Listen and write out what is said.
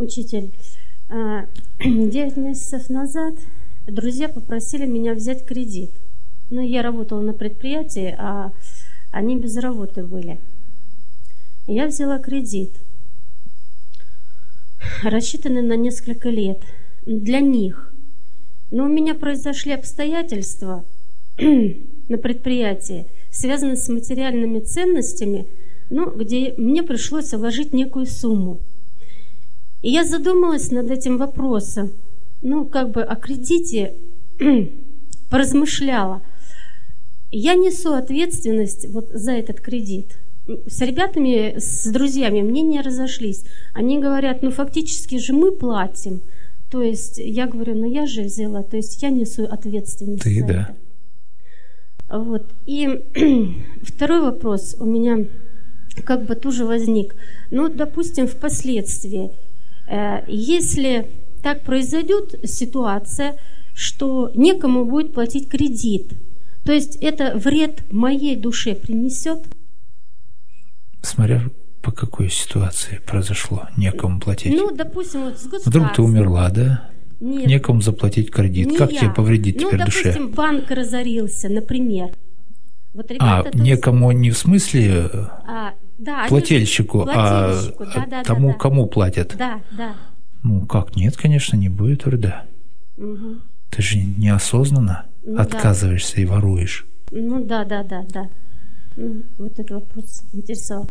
Учитель, а, девять месяцев назад друзья попросили меня взять кредит. Ну, я работала на предприятии, а они без работы были. Я взяла кредит, рассчитанный на несколько лет, для них. Но у меня произошли обстоятельства на предприятии, связанные с материальными ценностями, ну, где мне пришлось вложить некую сумму. И я задумалась над этим вопросом, ну, как бы о кредите поразмышляла. Я несу ответственность вот за этот кредит. С ребятами, с друзьями мне не разошлись. Они говорят, ну фактически же мы платим. То есть я говорю, ну я же взяла, то есть я несу ответственность. Ты, за да. Это. Вот. И второй вопрос у меня как бы тоже возник. Ну, допустим, впоследствии если так произойдет ситуация, что некому будет платить кредит, то есть это вред моей душе принесет? Смотря по какой ситуации произошло, некому платить. Ну, допустим, вот с Вдруг ты умерла, да? Нет. Некому заплатить кредит. Не как я. тебе повредить ну, теперь допустим, душе? банк разорился, например. Вот А, некому не в смысле э, а, да, плательщику, плательщику, а да, да, тому, да, да. кому платят. Да, да. Ну как, нет, конечно, не будет вреда. Мгм. Ты же неосознанно Ну да. отказываешься и воруешь. Ну да, да, да, да. Вот этот вопрос интересовал.